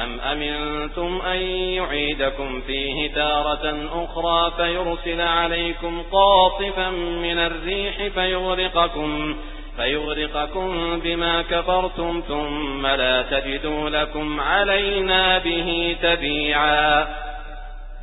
أم أمنتم أن يعيدكم فيه تارة أخرى فيرسل عليكم قاطفا من الريح فيغرقكم فيغرقكم بما كفرتم ثم لا تجدوا لكم علينا به تبيعا